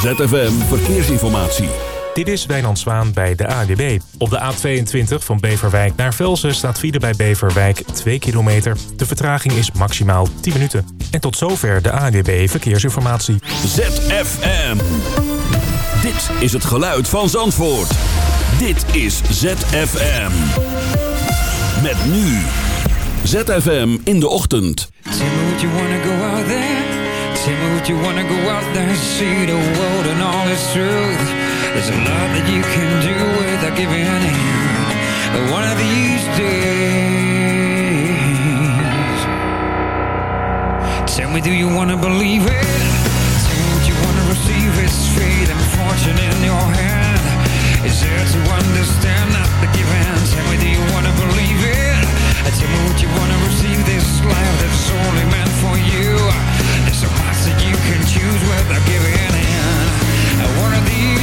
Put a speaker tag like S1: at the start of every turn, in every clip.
S1: ZFM Verkeersinformatie.
S2: Dit is Wijnand Zwaan bij de ADB. Op de A22 van Beverwijk naar Velsen staat file bij Beverwijk 2 kilometer. De vertraging is maximaal 10 minuten. En tot zover de ADB Verkeersinformatie.
S1: ZFM. Dit is het geluid van Zandvoort. Dit is ZFM. Met nu. ZFM in de ochtend.
S3: You go out there? Tell me what you wanna go out there and see the world and all its truth. There's a lot that you can do without giving in But one of these days Tell me do you wanna believe it? Tell me what you wanna receive It's Fate and fortune in your hand. Is there to understand not the giving? Tell me do you wanna believe it? Tell me what you wanna receive this life that's only meant for you? you can choose without giving in. One of these.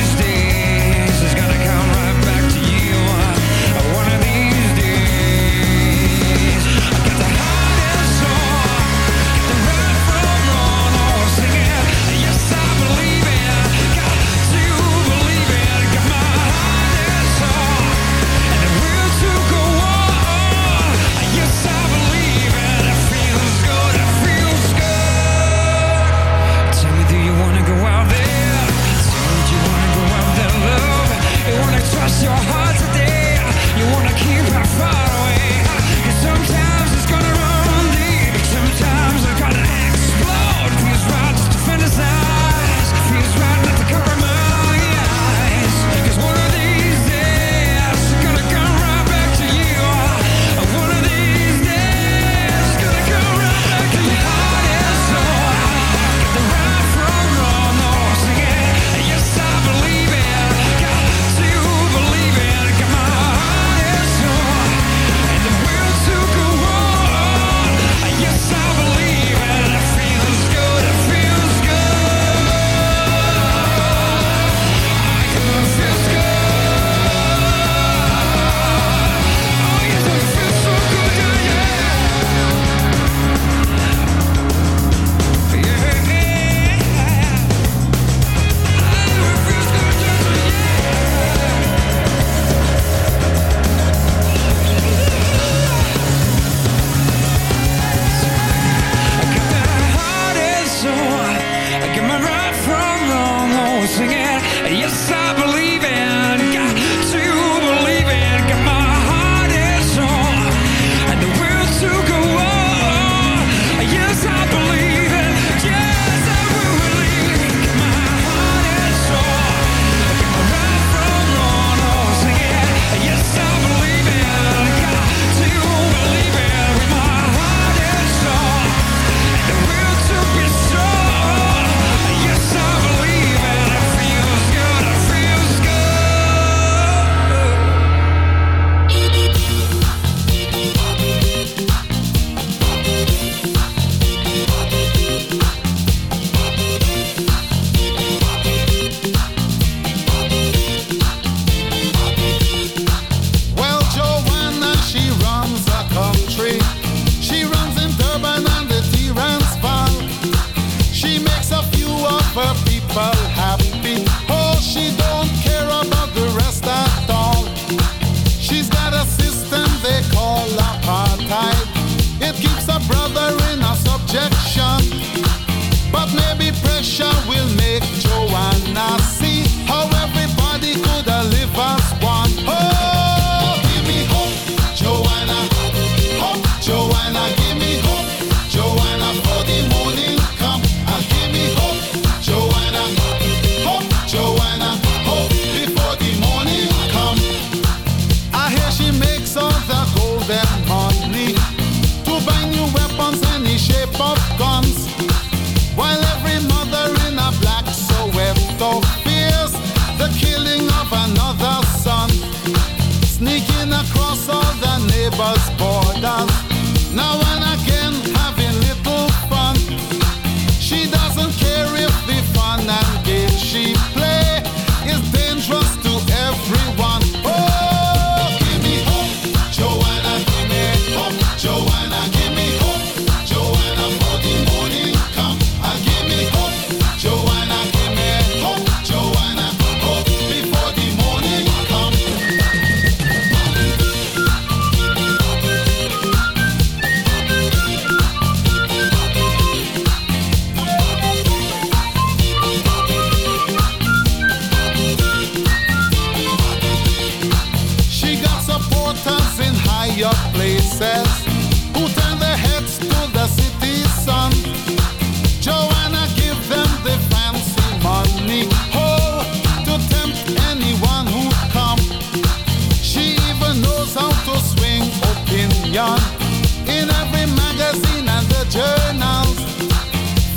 S4: in every magazine and the journals.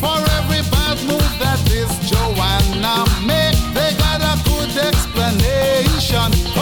S4: For
S5: every bad move that
S6: this Joanna make, they got a good explanation.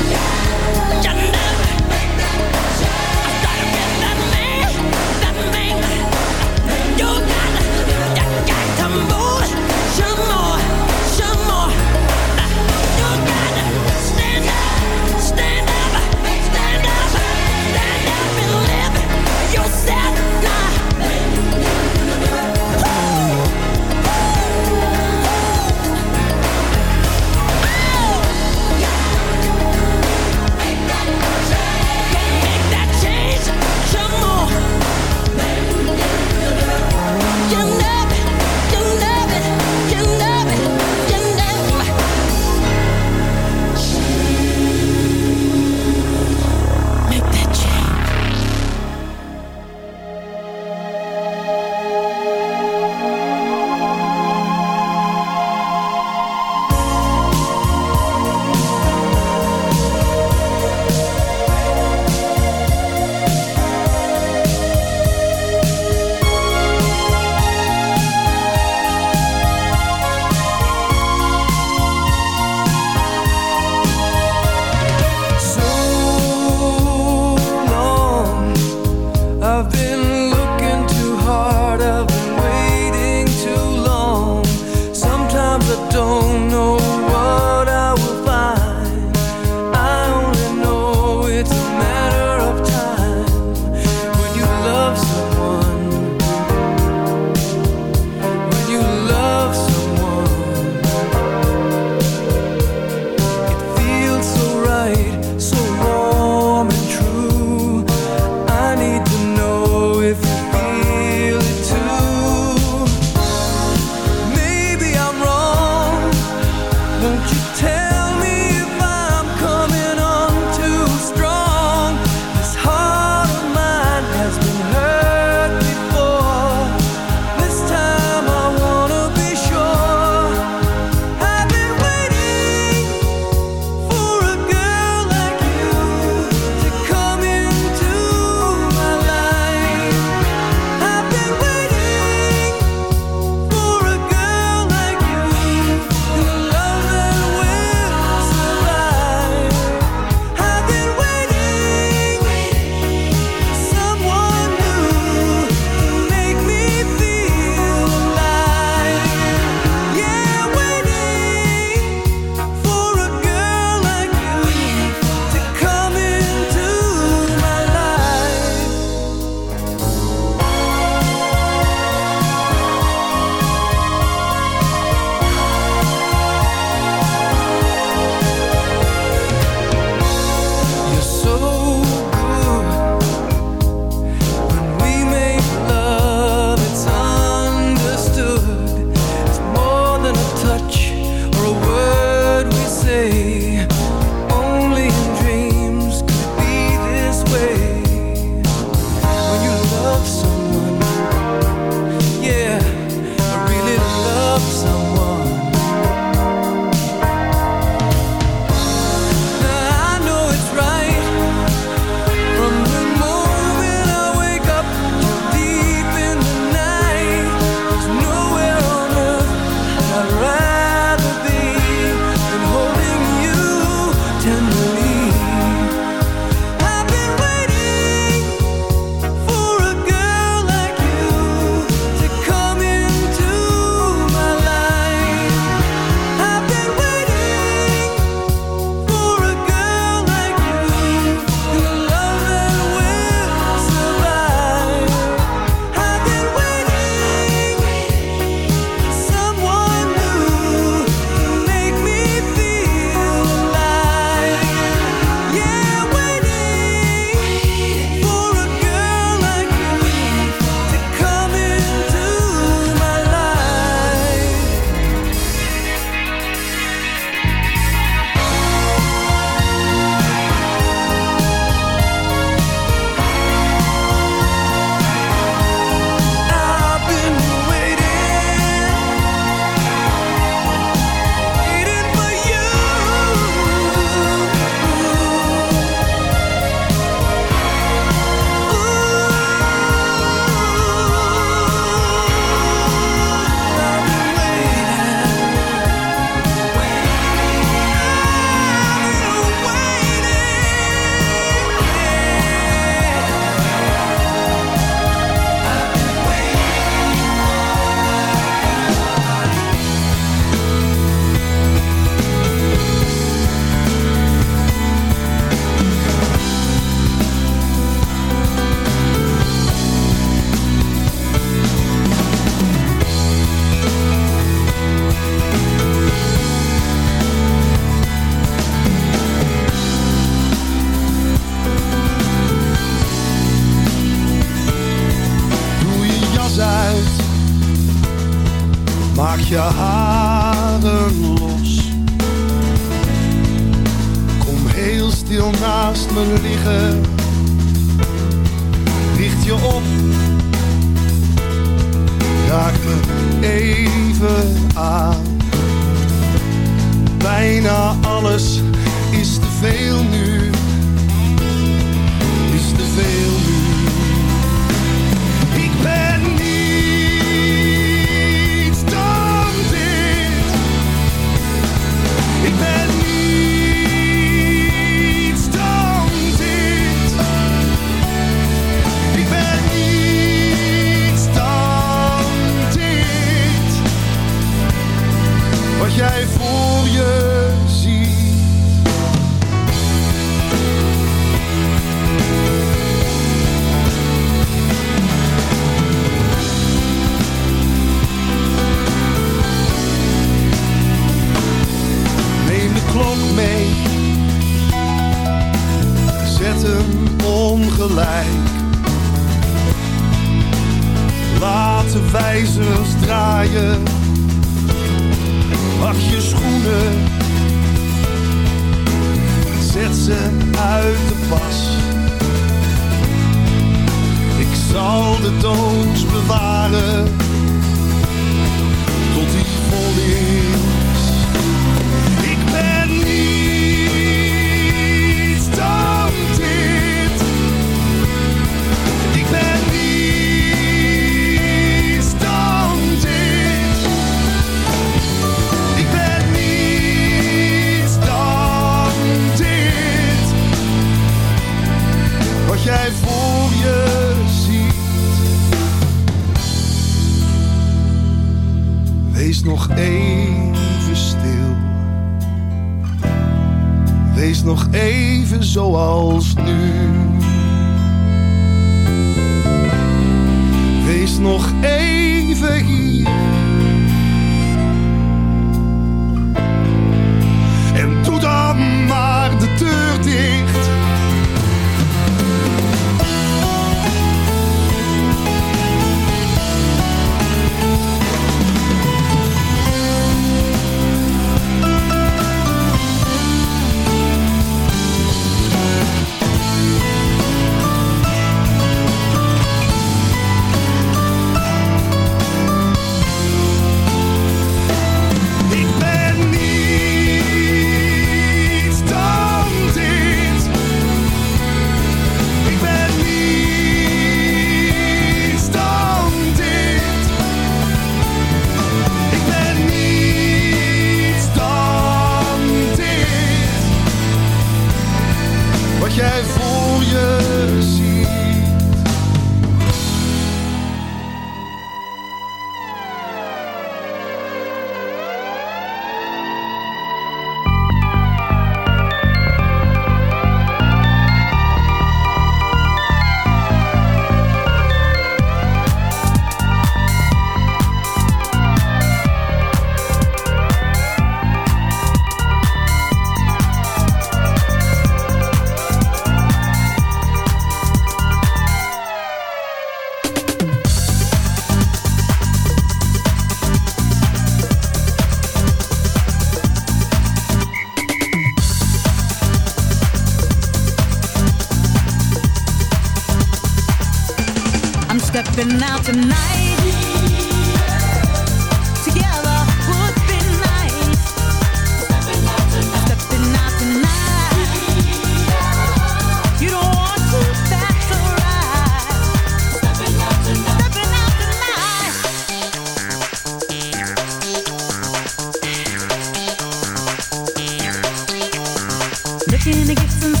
S6: The night away.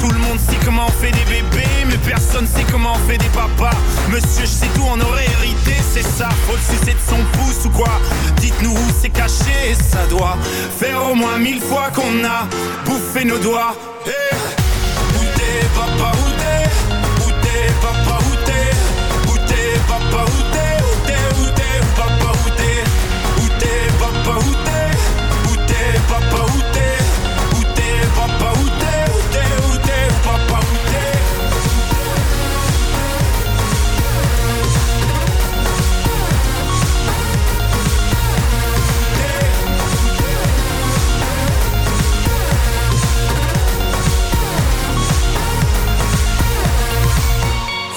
S7: Tout le monde sait comment on fait des bébés Mais personne sait comment on fait des papas. Monsieur, je sais tout, on aurait hérité, c'est ça. Faut le sucer de son pouce ou quoi? Dites-nous où c'est caché, ça doit Faire au moins mille fois qu'on a bouffé nos doigts. Eh, Où t'es papa, Où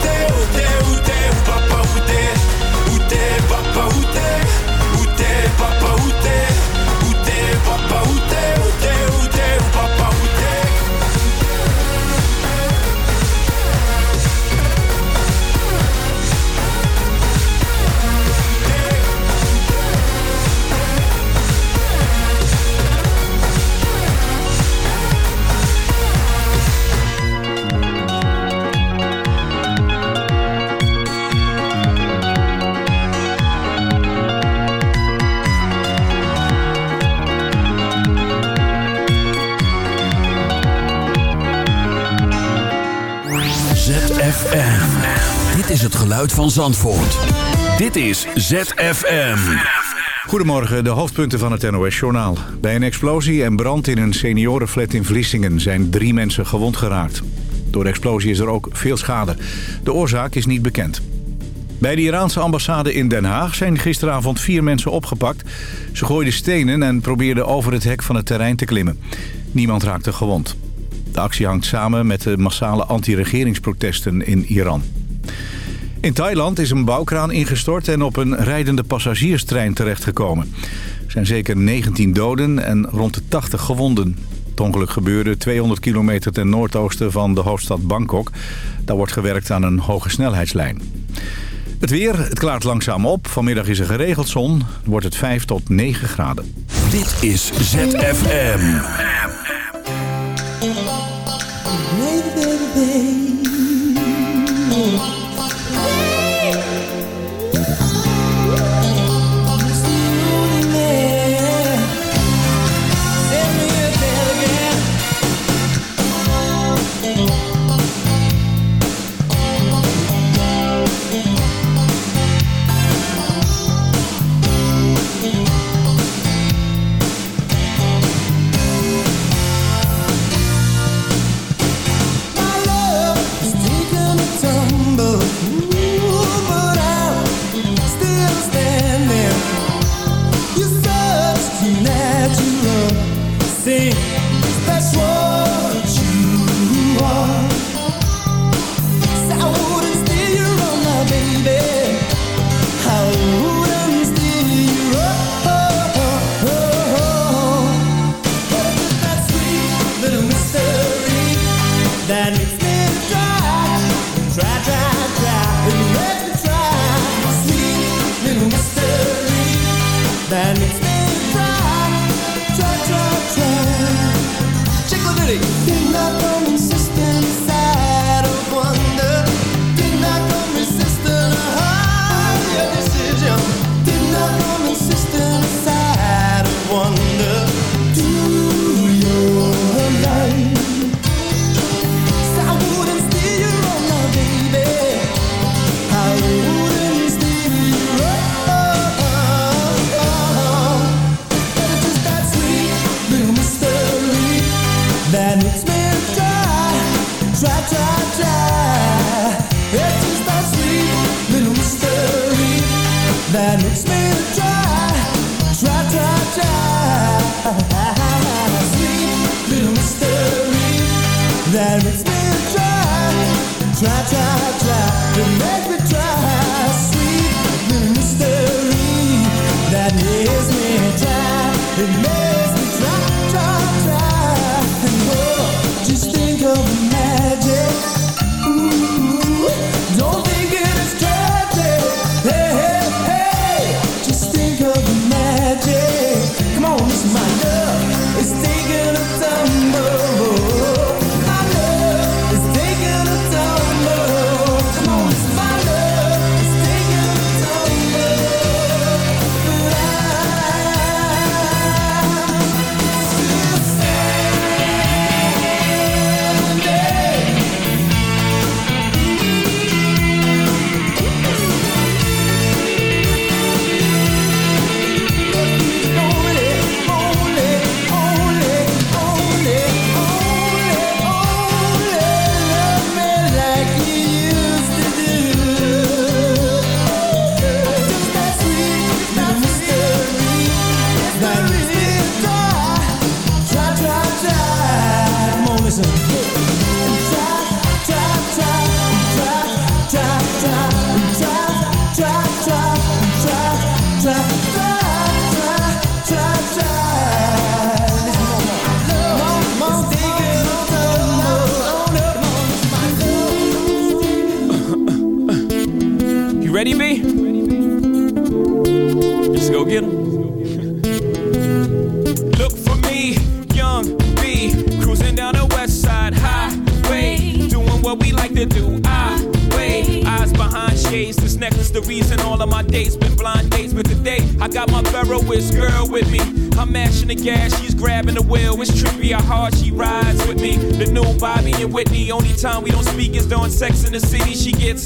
S7: t'es,
S1: is het geluid van Zandvoort. Dit is ZFM.
S8: Goedemorgen, de hoofdpunten van het NOS-journaal. Bij een explosie en brand in een seniorenflat in Vlissingen zijn drie mensen gewond geraakt. Door de explosie is er ook veel schade. De oorzaak is niet bekend. Bij de Iraanse ambassade in Den Haag zijn gisteravond vier mensen opgepakt. Ze gooiden stenen en probeerden over het hek van het terrein te klimmen. Niemand raakte gewond. De actie hangt samen met de massale anti-regeringsprotesten in Iran. In Thailand is een bouwkraan ingestort en op een rijdende passagierstrein terechtgekomen. Er zijn zeker 19 doden en rond de 80 gewonden. Het ongeluk gebeurde 200 kilometer ten noordoosten van de hoofdstad Bangkok. Daar wordt gewerkt aan een hoge snelheidslijn. Het weer, het klaart langzaam op. Vanmiddag is er geregeld zon. Wordt het 5 tot 9 graden.
S1: Dit is ZFM.
S9: Ready, B? Let's go get him. Look for me, young B, cruising down the west side highway, doing what we like to do. I wait, eyes behind shades. This necklace, the reason all of my dates been blind dates. But today, I got my Ferroist girl with me. I'm mashing the gas, she's grabbing the wheel. It's trippy how hard she rides with me. The new Bobby and Whitney. Only time we don't speak is during sex in the city. She gets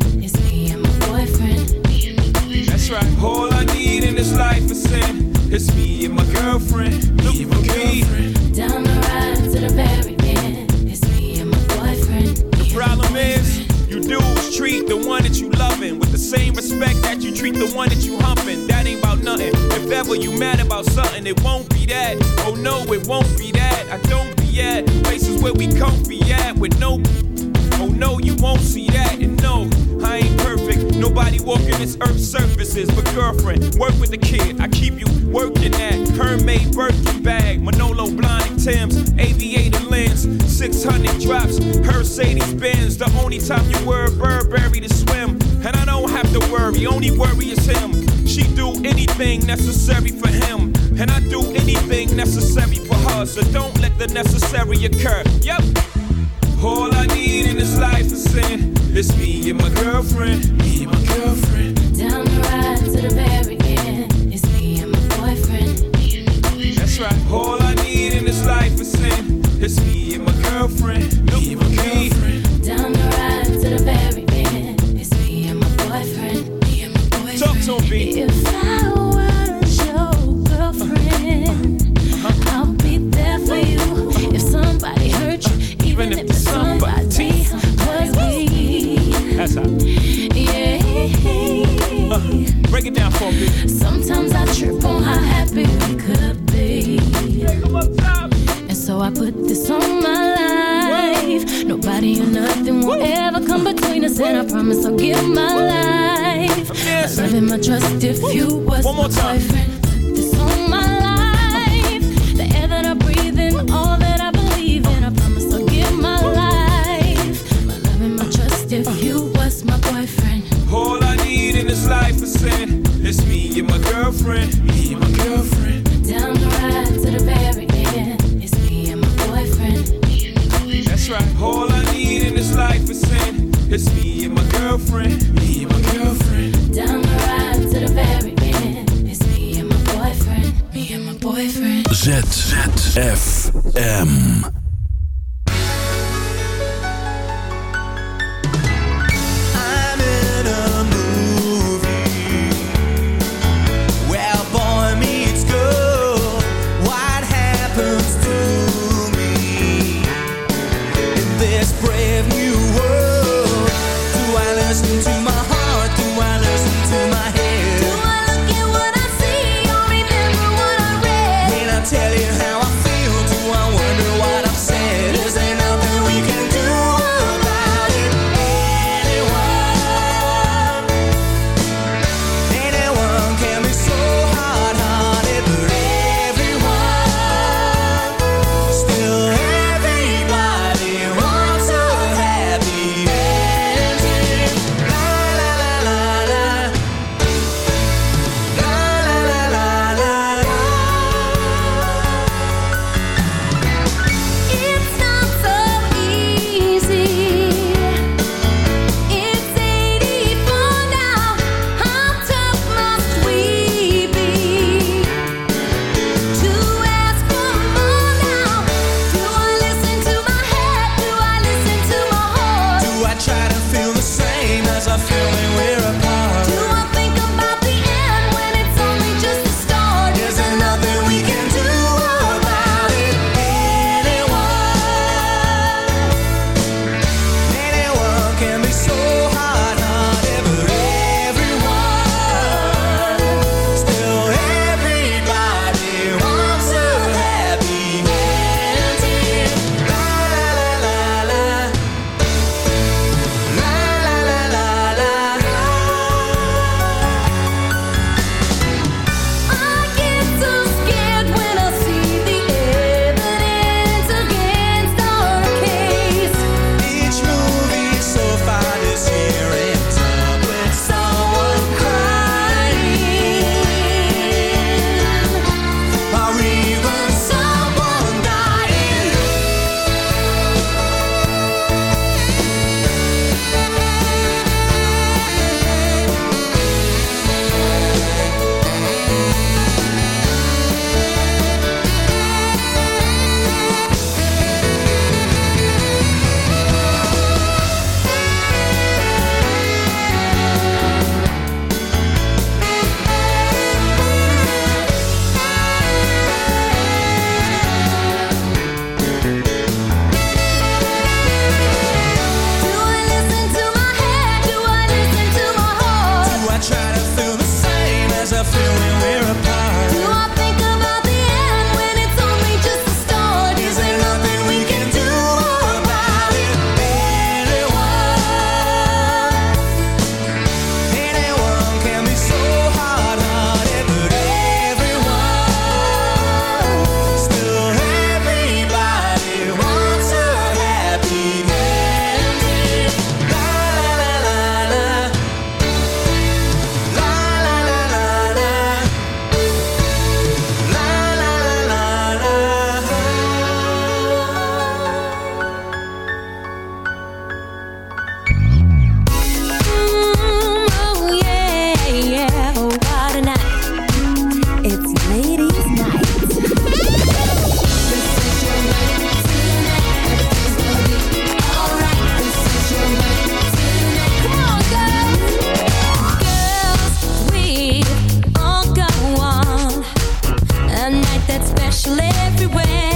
S9: right. All I need in this life is sin. It's me and my girlfriend. Me and my girlfriend.
S10: Down the ride to the very end. It's me and my boyfriend.
S9: The problem is, you dudes treat the one that you loving with the same respect that you treat the one that you humping. That ain't about nothing. If ever you mad about something, it won't be that. Oh no, it won't be that. I don't be at places where we comfy at with no. Oh no, you won't see that. And no, I ain't perfect. Nobody walking this earth's surfaces. But girlfriend, work with the kid. I keep you working at Hermès Birkin bag, Manolo Blahnik Timbs, aviator lens, 600 drops, Mercedes Benz. The only time you wear Burberry to swim. And I don't have to worry, only worry is him. She do anything necessary for him. And I do anything necessary for her. So don't let the necessary occur. Yep. All I need in this life is sin. It's. Me and my girlfriend. That's right. All I need in this life is sin. It's me and my girlfriend. Me and my girlfriend.
S10: Sometimes I trip on how happy we could be. And so I put this on my life. Nobody or nothing will ever come between us. And I promise I'll give my life. My love and my trust if you was
S9: One more
S10: my
S9: time.
S10: boyfriend.
S9: That's right. All I need in this life is me and my girlfriend, me and my girlfriend.
S6: Down the ride to the it's me and my boyfriend, me and my boyfriend.
S11: ZZFM. A
S6: night that's special everywhere.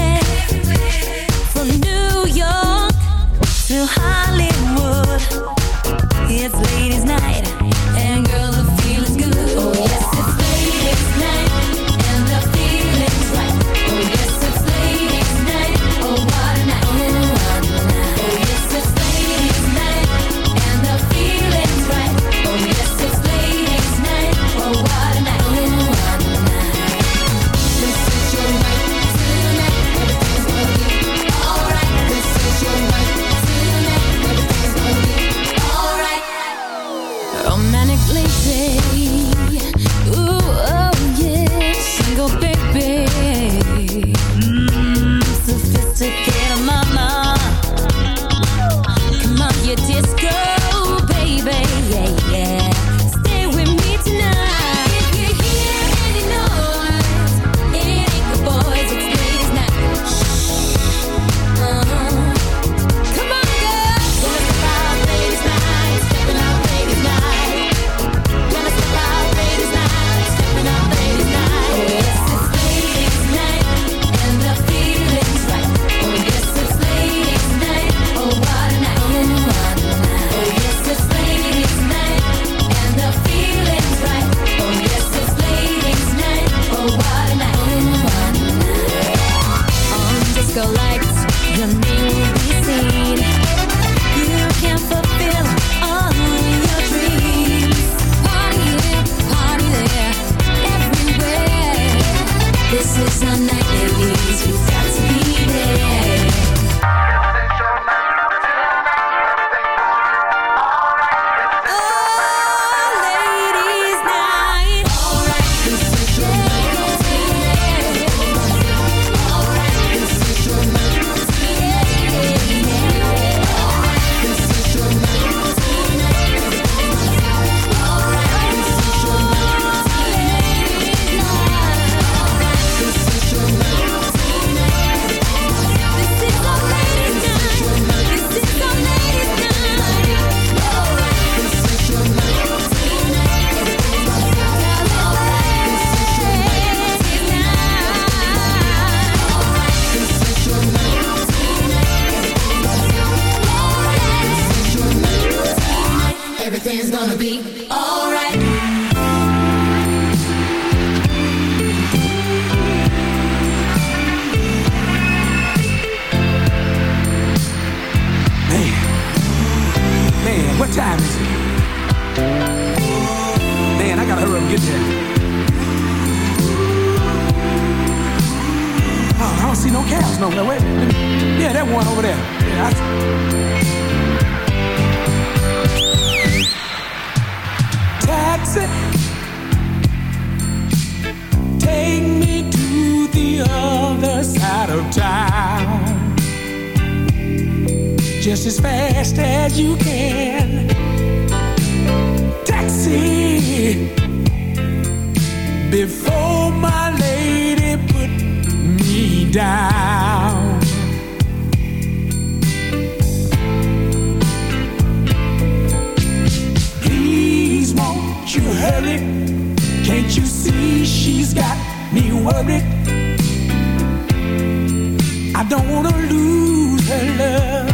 S12: I don't wanna lose her love.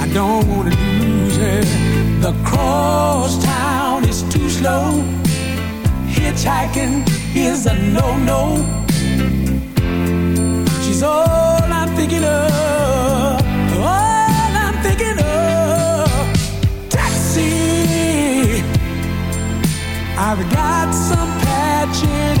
S12: I don't wanna lose her. The cross town is too slow. Hitchhiking is a no-no. She's all I'm thinking of. All I'm thinking of. Taxi. I've got some patching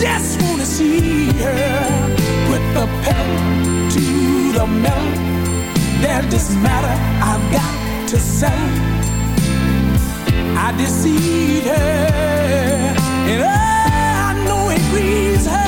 S12: just wanna see her put the pedal to the metal. There's this matter I've got to settle. I deceived her, and oh, I know it grieves her.